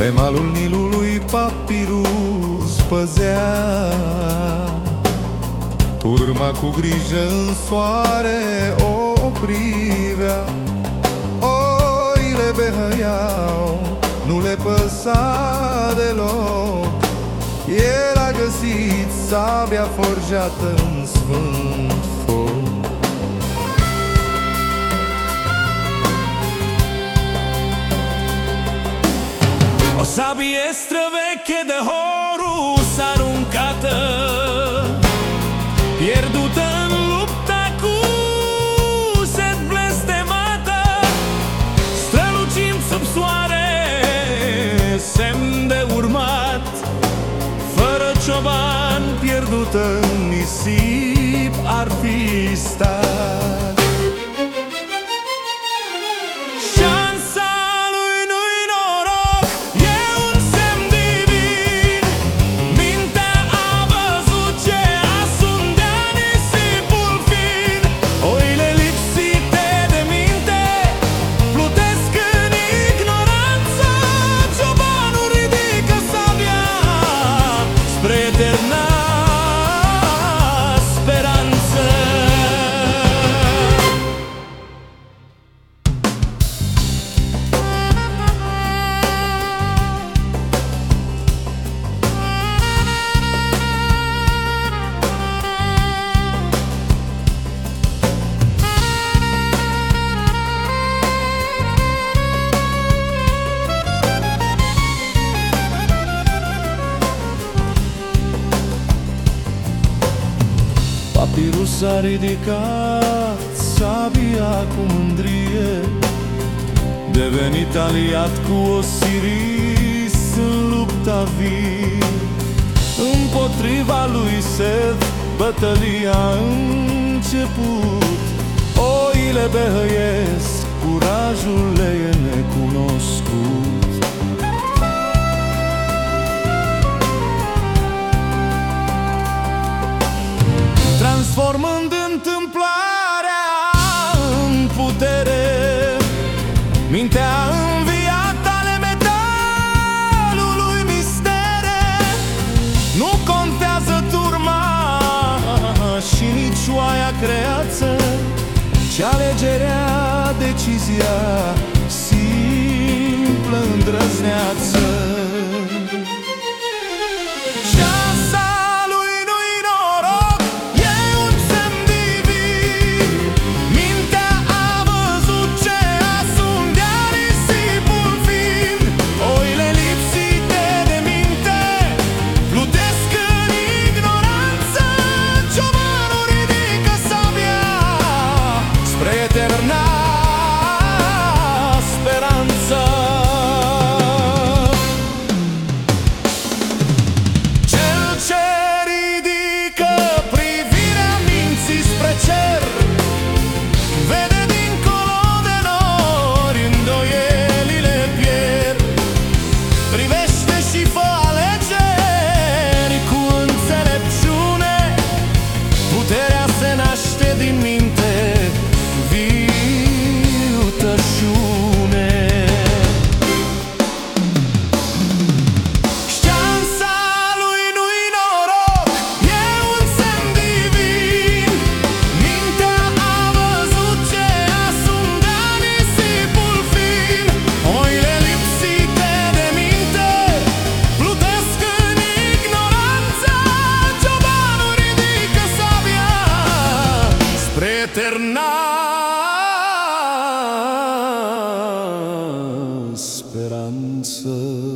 Pe malul Nilului papirus păzea. Urma cu grijă în soare o privea. Oile behăiau, nu le păsa deloc. El a găsit sabia forjată în sfânt sabie străveche de Horus aruncată Pierdută în lupta cu sed blestemată. Strălucind sub soare Semn de urmat Fără cioban pierdută în nisip ar fi stat Papirus a ridicat sabia cu mândrie. Devenit aliat cu Osiris în lupta vie Împotriva lui Seth bătălia a început. Oile behăiesc, Transformând întâmplarea în putere Mintea înviată ale metalului mistere. Nu contează turma și nici oaia creață Ci alegerea, decizia simplă îndrăzneață good.